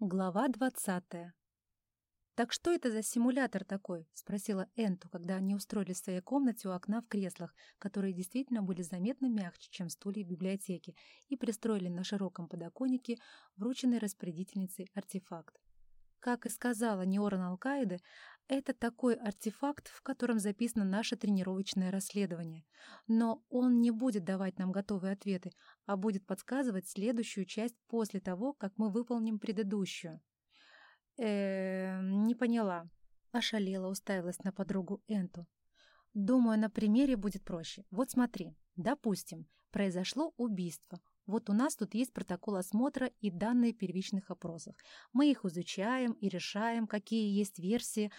Глава двадцатая. «Так что это за симулятор такой?» — спросила Энту, когда они устроились в своей комнате у окна в креслах, которые действительно были заметно мягче, чем стулья в библиотеке, и пристроили на широком подоконнике врученный распорядительницей артефакт. Как и сказала Неоран Алкаиды, это такой артефакт, в котором записано наше тренировочное расследование. Но он не будет давать нам готовые ответы, а будет подсказывать следующую часть после того, как мы выполним предыдущую. э не поняла. Ошалела, уставилась на подругу Энту. Думаю, на примере будет проще. Вот смотри. Допустим, произошло убийство. Вот у нас тут есть протокол осмотра и данные первичных опросов. Мы их изучаем и решаем, какие есть версии.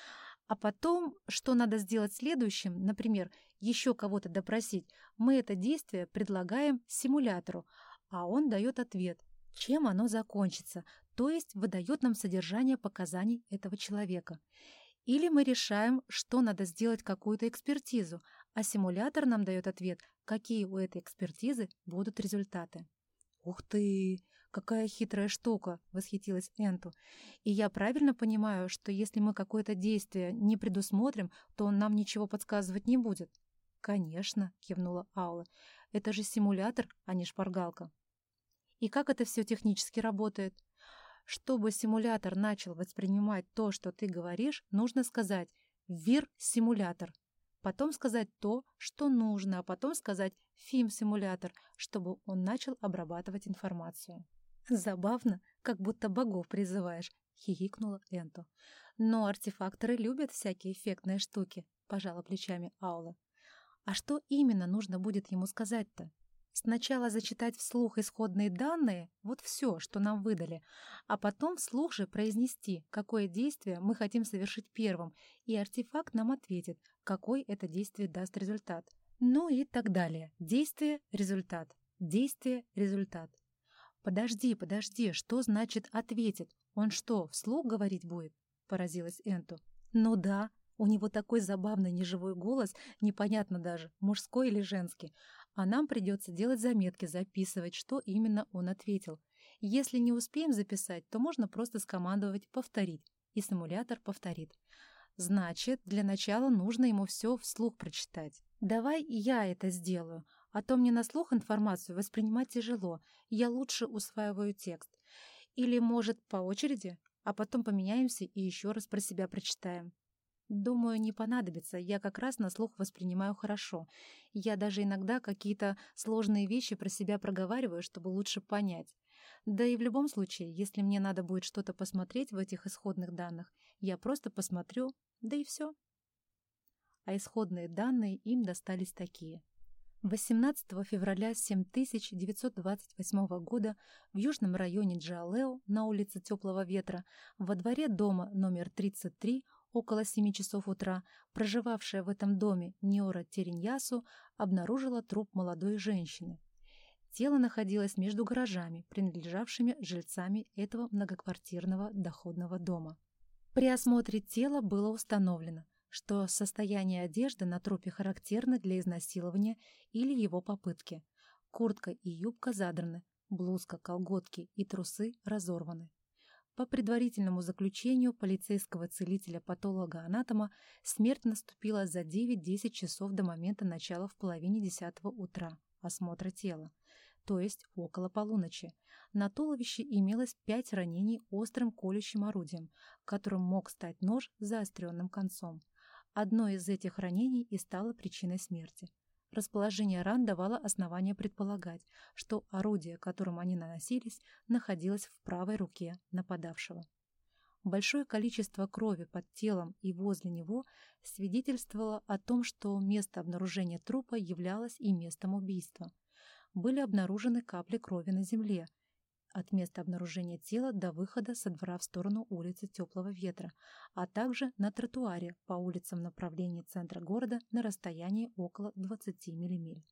А потом, что надо сделать следующим, например, еще кого-то допросить, мы это действие предлагаем симулятору, а он дает ответ, чем оно закончится, то есть выдает нам содержание показаний этого человека. Или мы решаем, что надо сделать какую-то экспертизу, а симулятор нам дает ответ, какие у этой экспертизы будут результаты. «Ух ты! Какая хитрая штука!» — восхитилась Энту. «И я правильно понимаю, что если мы какое-то действие не предусмотрим, то он нам ничего подсказывать не будет?» «Конечно!» — кивнула Аула. «Это же симулятор, а не шпаргалка». «И как это все технически работает?» Чтобы симулятор начал воспринимать то, что ты говоришь, нужно сказать «ВИР-симулятор», потом сказать то, что нужно, а потом сказать «ФИМ-симулятор», чтобы он начал обрабатывать информацию. «Забавно, как будто богов призываешь», — хихикнула Энто. «Но артефакторы любят всякие эффектные штуки», — пожала плечами Аула. «А что именно нужно будет ему сказать-то?» Сначала зачитать вслух исходные данные, вот все, что нам выдали, а потом вслух же произнести, какое действие мы хотим совершить первым, и артефакт нам ответит, какой это действие даст результат. Ну и так далее. Действие – результат. Действие – результат. «Подожди, подожди, что значит «ответит»? Он что, вслух говорить будет?» – поразилась Энту. «Ну да, у него такой забавный неживой голос, непонятно даже, мужской или женский. А нам придется делать заметки, записывать, что именно он ответил. Если не успеем записать, то можно просто скомандовать «повторить», и симулятор повторит. Значит, для начала нужно ему все вслух прочитать. Давай я это сделаю, а то мне на слух информацию воспринимать тяжело, я лучше усваиваю текст. Или, может, по очереди, а потом поменяемся и еще раз про себя прочитаем. Думаю, не понадобится, я как раз на слух воспринимаю хорошо. Я даже иногда какие-то сложные вещи про себя проговариваю, чтобы лучше понять. Да и в любом случае, если мне надо будет что-то посмотреть в этих исходных данных, я просто посмотрю да и все. А исходные данные им достались такие. 18 февраля 7928 года в южном районе Джалео на улице Теплого Ветра во дворе дома номер 33 около 7 часов утра проживавшая в этом доме Неора Тереньясу обнаружила труп молодой женщины. Тело находилось между гаражами, принадлежавшими жильцами этого многоквартирного доходного дома. При осмотре тела было установлено, что состояние одежды на трупе характерно для изнасилования или его попытки. Куртка и юбка задраны, блузка, колготки и трусы разорваны. По предварительному заключению полицейского целителя-патолога-анатома смерть наступила за 9-10 часов до момента начала в половине десятого утра осмотра тела то есть около полуночи. На туловище имелось пять ранений острым колющим орудием, которым мог стать нож с заостренным концом. Одно из этих ранений и стало причиной смерти. Расположение ран давало основание предполагать, что орудие, которым они наносились, находилось в правой руке нападавшего. Большое количество крови под телом и возле него свидетельствовало о том, что место обнаружения трупа являлось и местом убийства были обнаружены капли крови на земле, от места обнаружения тела до выхода со двора в сторону улицы Теплого Ветра, а также на тротуаре по улицам в направлении центра города на расстоянии около 20 миль.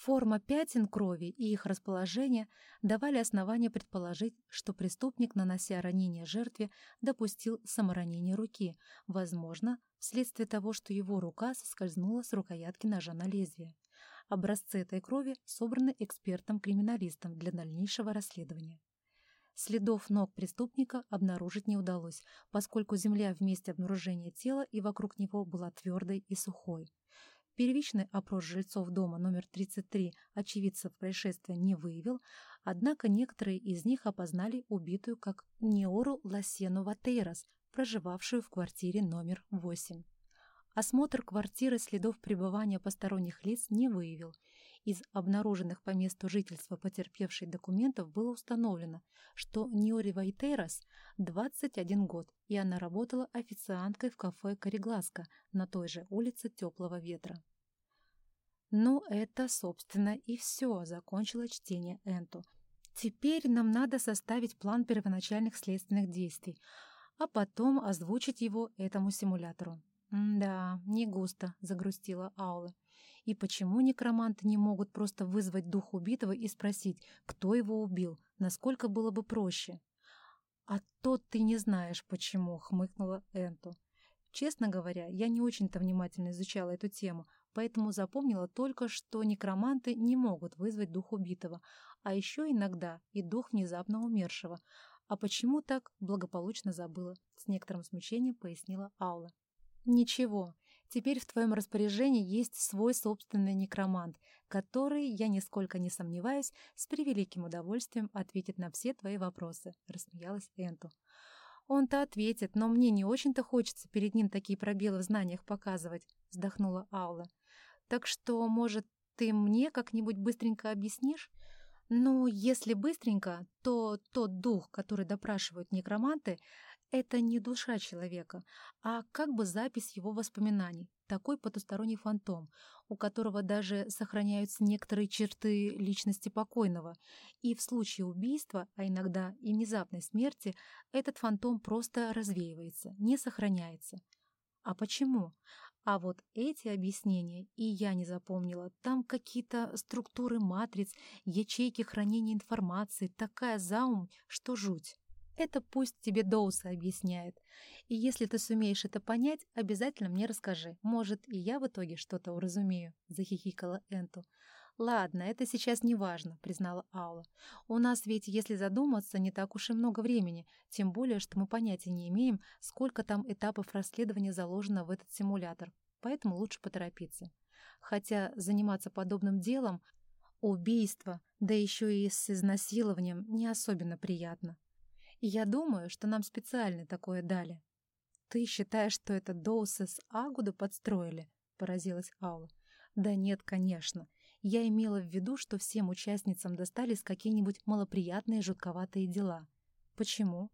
Форма пятен крови и их расположение давали основания предположить, что преступник, нанося ранение жертве, допустил саморанение руки, возможно, вследствие того, что его рука соскользнула с рукоятки ножа на лезвие. Образцы этой крови собраны экспертом-криминалистом для дальнейшего расследования. Следов ног преступника обнаружить не удалось, поскольку земля в месте обнаружения тела и вокруг него была твердой и сухой. Первичный опрос жильцов дома номер 33 очевидцев происшествия не выявил, однако некоторые из них опознали убитую как Неору Ласену Ватейрос, проживавшую в квартире номер 8. Осмотр квартиры следов пребывания посторонних лиц не выявил, из обнаруженных по месту жительства потерпевшей документов было установлено, что Ниори Вайтерас 21 год, и она работала официанткой в кафе «Корегласка» на той же улице Теплого ветра. «Ну, это, собственно, и все», — закончила чтение Энту. «Теперь нам надо составить план первоначальных следственных действий, а потом озвучить его этому симулятору». «Да, не густо», — загрустила Аула. И почему некроманты не могут просто вызвать дух убитого и спросить, кто его убил, насколько было бы проще? «А то ты не знаешь, почему», — хмыкнула Энту. Честно говоря, я не очень-то внимательно изучала эту тему, поэтому запомнила только, что некроманты не могут вызвать дух убитого, а еще иногда и дух внезапно умершего. А почему так, благополучно забыла, с некоторым смущением пояснила Аула. «Ничего, Теперь в твоем распоряжении есть свой собственный некромант, который, я нисколько не сомневаюсь, с превеликим удовольствием ответит на все твои вопросы», — рассмеялась Энту. «Он-то ответит, но мне не очень-то хочется перед ним такие пробелы в знаниях показывать», — вздохнула Аула. «Так что, может, ты мне как-нибудь быстренько объяснишь?» «Ну, если быстренько, то тот дух, который допрашивают некроманты, это не душа человека, а как бы запись его воспоминаний, такой потусторонний фантом, у которого даже сохраняются некоторые черты личности покойного. И в случае убийства, а иногда и внезапной смерти, этот фантом просто развеивается, не сохраняется. А почему? А вот эти объяснения и я не запомнила. Там какие-то структуры матриц, ячейки хранения информации, такая заум, что жуть. Это пусть тебе Доуса объясняет. И если ты сумеешь это понять, обязательно мне расскажи. Может, и я в итоге что-то уразумею», — захихикала Энту. «Ладно, это сейчас не важно», — признала Аула. «У нас ведь, если задуматься, не так уж и много времени, тем более, что мы понятия не имеем, сколько там этапов расследования заложено в этот симулятор, поэтому лучше поторопиться. Хотя заниматься подобным делом, убийство, да еще и с изнасилованием, не особенно приятно». Я думаю, что нам специально такое дали. Ты считаешь, что это Доусы с Агуду подстроили? Поразилась Аула. Да нет, конечно. Я имела в виду, что всем участницам достались какие-нибудь малоприятные жутковатые дела. Почему?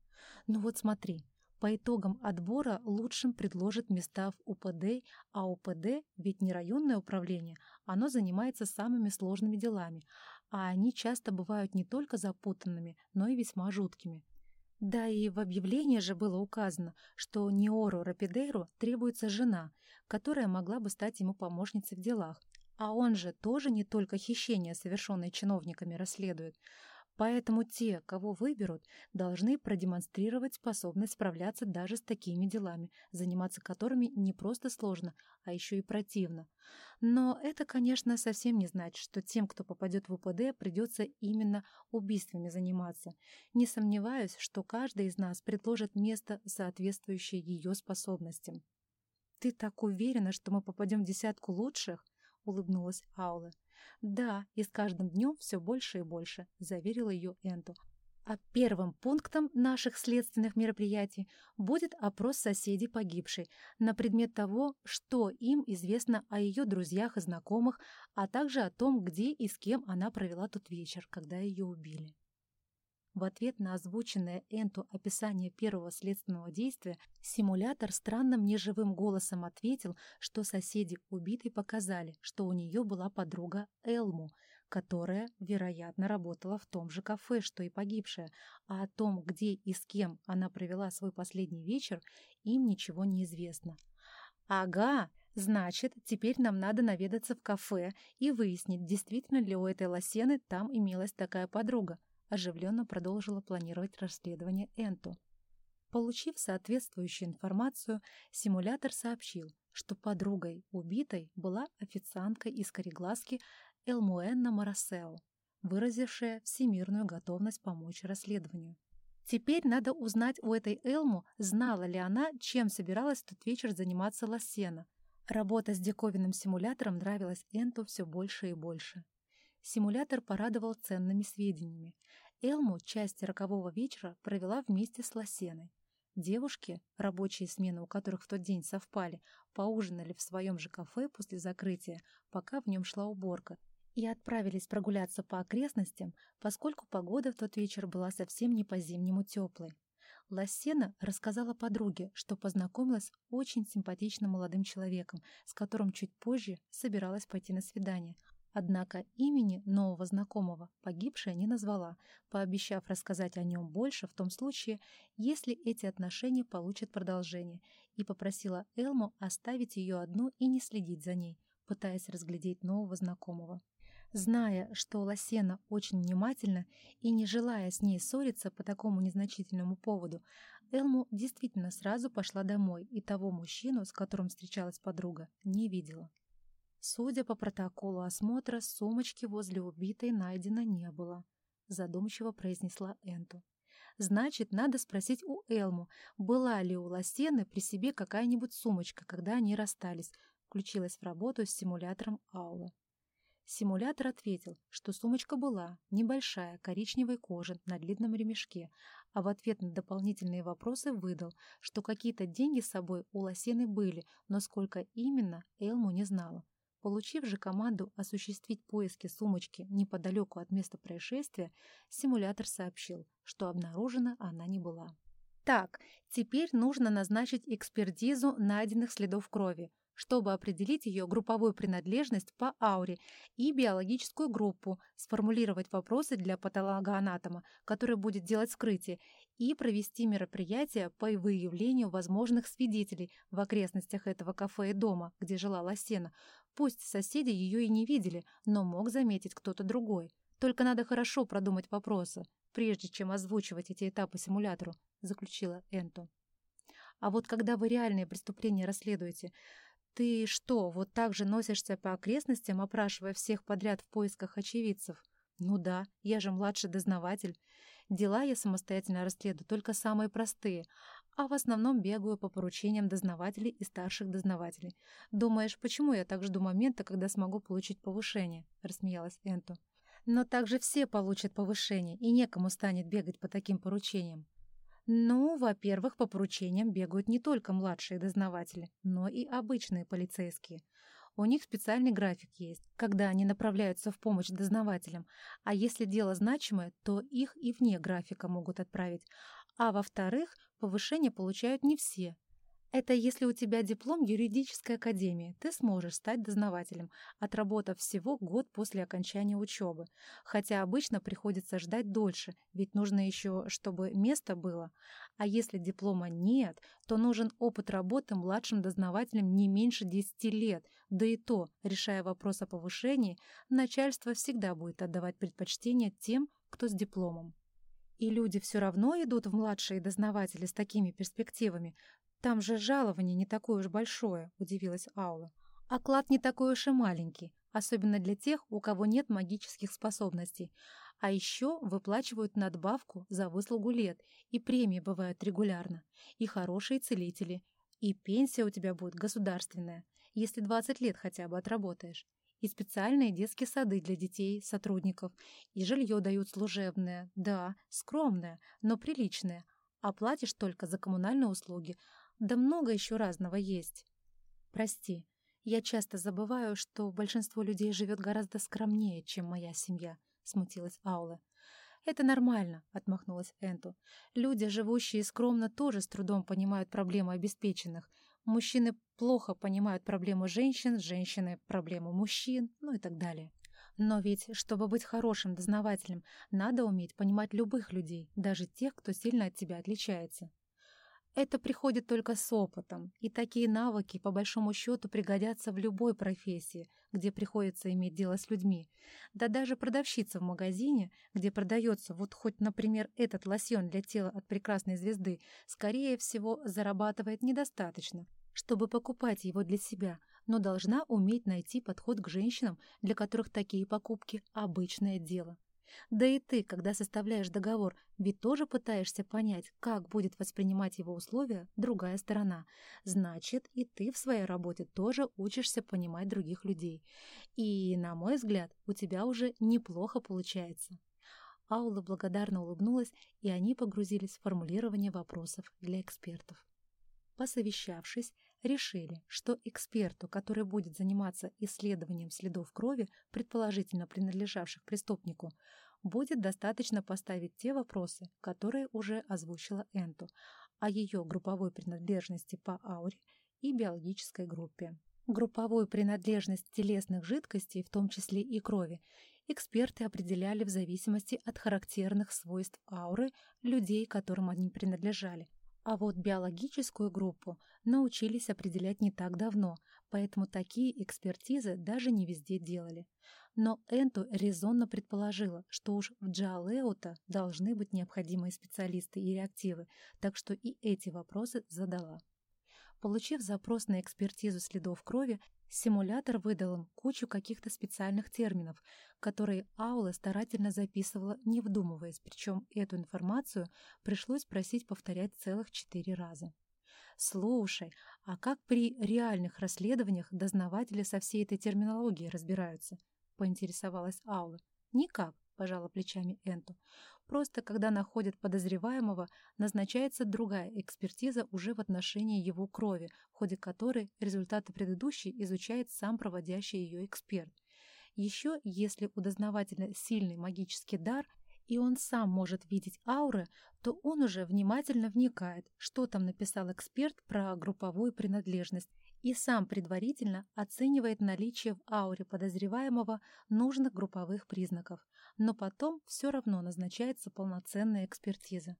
Ну вот смотри, по итогам отбора лучшим предложат места в УПД, а УПД ведь не районное управление, оно занимается самыми сложными делами, а они часто бывают не только запутанными, но и весьма жуткими. Да и в объявлении же было указано, что Неору Рапидейру требуется жена, которая могла бы стать ему помощницей в делах. А он же тоже не только хищения, совершенные чиновниками, расследует. Поэтому те, кого выберут, должны продемонстрировать способность справляться даже с такими делами, заниматься которыми не просто сложно, а еще и противно. Но это, конечно, совсем не значит, что тем, кто попадет в УПД, придется именно убийствами заниматься. Не сомневаюсь, что каждый из нас предложит место, соответствующее ее способностям. «Ты так уверена, что мы попадем в десятку лучших?» — улыбнулась Аула. «Да, и с каждым днем все больше и больше», — заверила ее Энту. А первым пунктом наших следственных мероприятий будет опрос соседей погибшей на предмет того, что им известно о ее друзьях и знакомых, а также о том, где и с кем она провела тот вечер, когда ее убили. В ответ на озвученное Энту описание первого следственного действия симулятор странным неживым голосом ответил, что соседи убитой показали, что у нее была подруга Элму, которая, вероятно, работала в том же кафе, что и погибшая, а о том, где и с кем она провела свой последний вечер, им ничего не известно. «Ага!» Значит, теперь нам надо наведаться в кафе и выяснить, действительно ли у этой лосены там имелась такая подруга оживленно продолжила планировать расследование Энту. Получив соответствующую информацию, симулятор сообщил, что подругой убитой была официантка из Корегласки Элмуэнна Марасео, выразившая всемирную готовность помочь расследованию. Теперь надо узнать у этой Элму, знала ли она, чем собиралась тот вечер заниматься Лассена. Работа с диковинным симулятором нравилась Энту все больше и больше. Симулятор порадовал ценными сведениями. Элму часть рокового вечера провела вместе с Лосеной. Девушки, рабочие смены у которых в тот день совпали, поужинали в своем же кафе после закрытия, пока в нем шла уборка, и отправились прогуляться по окрестностям, поскольку погода в тот вечер была совсем не по-зимнему теплой. Лассена рассказала подруге, что познакомилась с очень симпатичным молодым человеком, с которым чуть позже собиралась пойти на свидание, Однако имени нового знакомого погибшая не назвала, пообещав рассказать о нем больше в том случае, если эти отношения получат продолжение, и попросила Элму оставить ее одну и не следить за ней, пытаясь разглядеть нового знакомого. Зная, что Лосена очень внимательна и не желая с ней ссориться по такому незначительному поводу, Элму действительно сразу пошла домой и того мужчину, с которым встречалась подруга, не видела. Судя по протоколу осмотра, сумочки возле убитой найдено не было, задумчиво произнесла Энту. Значит, надо спросить у Элму, была ли у Лосены при себе какая-нибудь сумочка, когда они расстались, включилась в работу с симулятором Аула. Симулятор ответил, что сумочка была, небольшая, коричневой кожи, на длинном ремешке, а в ответ на дополнительные вопросы выдал, что какие-то деньги с собой у Лосены были, но сколько именно, Элму не знала. Получив же команду осуществить поиски сумочки неподалеку от места происшествия, симулятор сообщил, что обнаружена она не была. Так, теперь нужно назначить экспертизу найденных следов крови, чтобы определить ее групповую принадлежность по ауре и биологическую группу, сформулировать вопросы для патологоанатома, который будет делать вскрытие, и провести мероприятия по выявлению возможных свидетелей в окрестностях этого кафе и дома, где жила Лосена, Пусть соседи ее и не видели, но мог заметить кто-то другой. Только надо хорошо продумать вопросы, прежде чем озвучивать эти этапы симулятору, заключила Энту. А вот когда вы реальные преступления расследуете, ты что, вот так же носишься по окрестностям, опрашивая всех подряд в поисках очевидцев? Ну да, я же младший дознаватель. Дела я самостоятельно расследую, только самые простые, а в основном бегаю по поручениям дознавателей и старших дознавателей. Думаешь, почему я так жду момента, когда смогу получить повышение?» — рассмеялась Энту. «Но также все получат повышение, и некому станет бегать по таким поручениям. Ну, во-первых, по поручениям бегают не только младшие дознаватели, но и обычные полицейские. У них специальный график есть, когда они направляются в помощь дознавателям, а если дело значимое, то их и вне графика могут отправить. А во-вторых, повышение получают не все. Это если у тебя диплом юридической академии, ты сможешь стать дознавателем, отработав всего год после окончания учебы. Хотя обычно приходится ждать дольше, ведь нужно еще, чтобы место было. А если диплома нет, то нужен опыт работы младшим дознавателем не меньше 10 лет. Да и то, решая вопрос о повышении, начальство всегда будет отдавать предпочтение тем, кто с дипломом. И люди все равно идут в младшие дознаватели с такими перспективами. Там же жалование не такое уж большое, удивилась Аула. Оклад не такой уж и маленький, особенно для тех, у кого нет магических способностей. А еще выплачивают надбавку за выслугу лет, и премии бывают регулярно, и хорошие целители, и пенсия у тебя будет государственная, если 20 лет хотя бы отработаешь и специальные детские сады для детей, сотрудников, и жилье дают служебное, да, скромное, но приличное, оплатишь только за коммунальные услуги, да много еще разного есть. Прости, я часто забываю, что большинство людей живет гораздо скромнее, чем моя семья, смутилась Аула. «Это нормально», — отмахнулась Энту. «Люди, живущие скромно, тоже с трудом понимают проблемы обеспеченных. Мужчины плохо понимают проблему женщин, женщины — проблему мужчин, ну и так далее. Но ведь, чтобы быть хорошим дознавателем, надо уметь понимать любых людей, даже тех, кто сильно от тебя отличается. Это приходит только с опытом, и такие навыки, по большому счету, пригодятся в любой профессии, где приходится иметь дело с людьми. Да даже продавщица в магазине, где продается вот хоть, например, этот лосьон для тела от прекрасной звезды, скорее всего, зарабатывает недостаточно, чтобы покупать его для себя, но должна уметь найти подход к женщинам, для которых такие покупки – обычное дело. Да и ты, когда составляешь договор, ведь тоже пытаешься понять, как будет воспринимать его условия другая сторона. Значит, и ты в своей работе тоже учишься понимать других людей. И, на мой взгляд, у тебя уже неплохо получается. Аула благодарно улыбнулась, и они погрузились в формулирование вопросов для экспертов. Посовещавшись, решили, что эксперту, который будет заниматься исследованием следов крови, предположительно принадлежавших преступнику, будет достаточно поставить те вопросы, которые уже озвучила Энту, о ее групповой принадлежности по ауре и биологической группе. Групповую принадлежность телесных жидкостей, в том числе и крови, эксперты определяли в зависимости от характерных свойств ауры людей, которым они принадлежали, а вот биологическую группу научились определять не так давно, поэтому такие экспертизы даже не везде делали. Но Энту резонно предположила, что уж в Джалеута должны быть необходимые специалисты и реактивы, так что и эти вопросы задала. Получив запрос на экспертизу следов крови, симулятор выдал им кучу каких-то специальных терминов, которые Аула старательно записывала, не вдумываясь, причем эту информацию пришлось просить повторять целых четыре раза. «Слушай, а как при реальных расследованиях дознаватели со всей этой терминологией разбираются?» — поинтересовалась Аула. «Никак», — пожала плечами Энту. Просто когда находят подозреваемого, назначается другая экспертиза уже в отношении его крови, в ходе которой результаты предыдущей изучает сам проводящий ее эксперт. Еще, если у дознавателя сильный магический дар, и он сам может видеть ауры, то он уже внимательно вникает, что там написал эксперт про групповую принадлежность, и сам предварительно оценивает наличие в ауре подозреваемого нужных групповых признаков но потом все равно назначается полноценная экспертиза.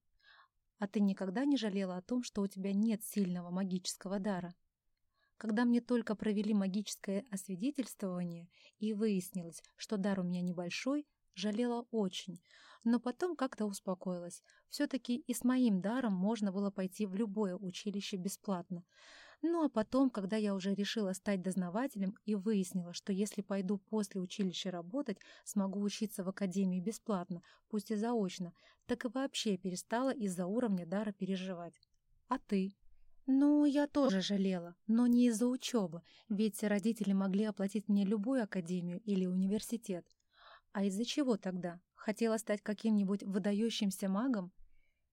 А ты никогда не жалела о том, что у тебя нет сильного магического дара? Когда мне только провели магическое освидетельствование и выяснилось, что дар у меня небольшой, жалела очень, но потом как-то успокоилась. Все-таки и с моим даром можно было пойти в любое училище бесплатно. Ну а потом, когда я уже решила стать дознавателем и выяснила, что если пойду после училища работать, смогу учиться в академии бесплатно, пусть и заочно, так и вообще перестала из-за уровня дара переживать. А ты? Ну, я тоже жалела, но не из-за учебы, ведь родители могли оплатить мне любую академию или университет. А из-за чего тогда? Хотела стать каким-нибудь выдающимся магом?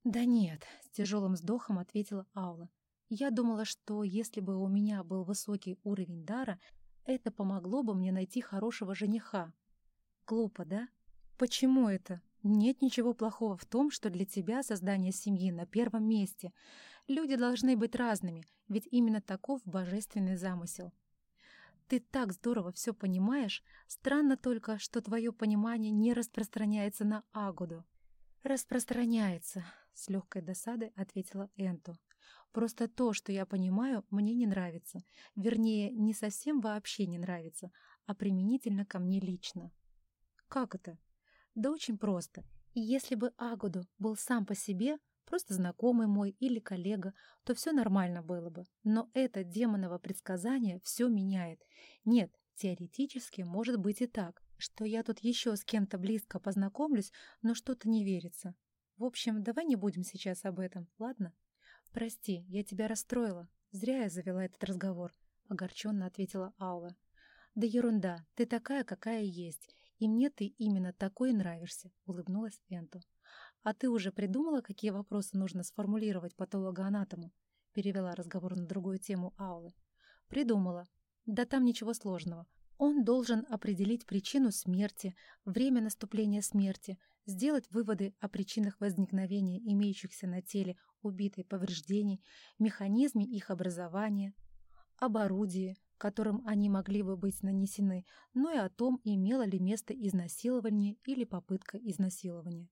Да нет, с тяжелым вздохом ответила Аула. Я думала, что если бы у меня был высокий уровень дара, это помогло бы мне найти хорошего жениха. Глупо, да? Почему это? Нет ничего плохого в том, что для тебя создание семьи на первом месте. Люди должны быть разными, ведь именно таков божественный замысел. Ты так здорово все понимаешь, странно только, что твое понимание не распространяется на Агуду. «Распространяется», — с легкой досадой ответила Энту. Просто то, что я понимаю, мне не нравится. Вернее, не совсем вообще не нравится, а применительно ко мне лично. Как это? Да очень просто. И если бы Агуду был сам по себе, просто знакомый мой или коллега, то все нормально было бы. Но это демоново предсказание все меняет. Нет, теоретически может быть и так, что я тут еще с кем-то близко познакомлюсь, но что-то не верится. В общем, давай не будем сейчас об этом, ладно? «Прости, я тебя расстроила. Зря я завела этот разговор», — огорченно ответила Аула. «Да ерунда, ты такая, какая есть, и мне ты именно такой нравишься», — улыбнулась Энту. «А ты уже придумала, какие вопросы нужно сформулировать патологоанатому?» — перевела разговор на другую тему Аулы. «Придумала. Да там ничего сложного. Он должен определить причину смерти, время наступления смерти, сделать выводы о причинах возникновения имеющихся на теле убитой повреждений, механизме их образования, об орудии, которым они могли бы быть нанесены, но и о том, имело ли место изнасилование или попытка изнасилования.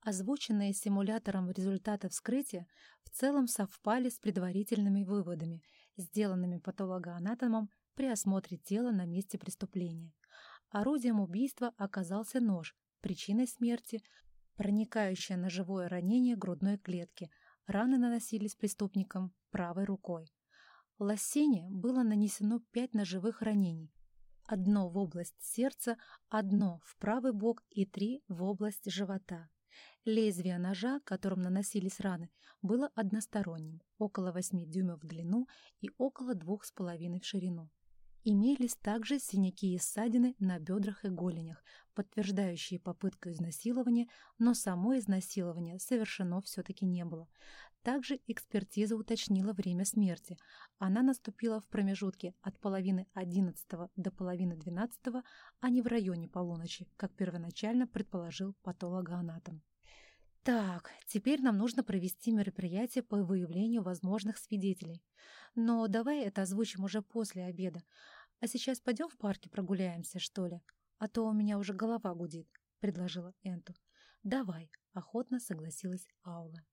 Озвученные симулятором результаты вскрытия в целом совпали с предварительными выводами, сделанными патологоанатомом при осмотре тела на месте преступления. Орудием убийства оказался нож, причиной смерти – проникающее ножевое ранение грудной клетки. Раны наносились преступником правой рукой. Лосене было нанесено пять ножевых ранений. одно в область сердца, одно в правый бок и три в область живота. Лезвие ножа, которым наносились раны, было односторонним, около 8 дюймов в длину и около 2,5 в ширину. Имелись также синяки и ссадины на бедрах и голенях, подтверждающие попытку изнасилования, но само изнасилование совершено все-таки не было. Также экспертиза уточнила время смерти. Она наступила в промежутке от половины 11 до половины 12, а не в районе полуночи, как первоначально предположил патологоанатом. Так, теперь нам нужно провести мероприятие по выявлению возможных свидетелей. Но давай это озвучим уже после обеда. А сейчас пойдем в парке прогуляемся, что ли? А то у меня уже голова гудит, — предложила Энту. Давай, — охотно согласилась Аула.